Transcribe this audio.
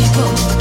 people.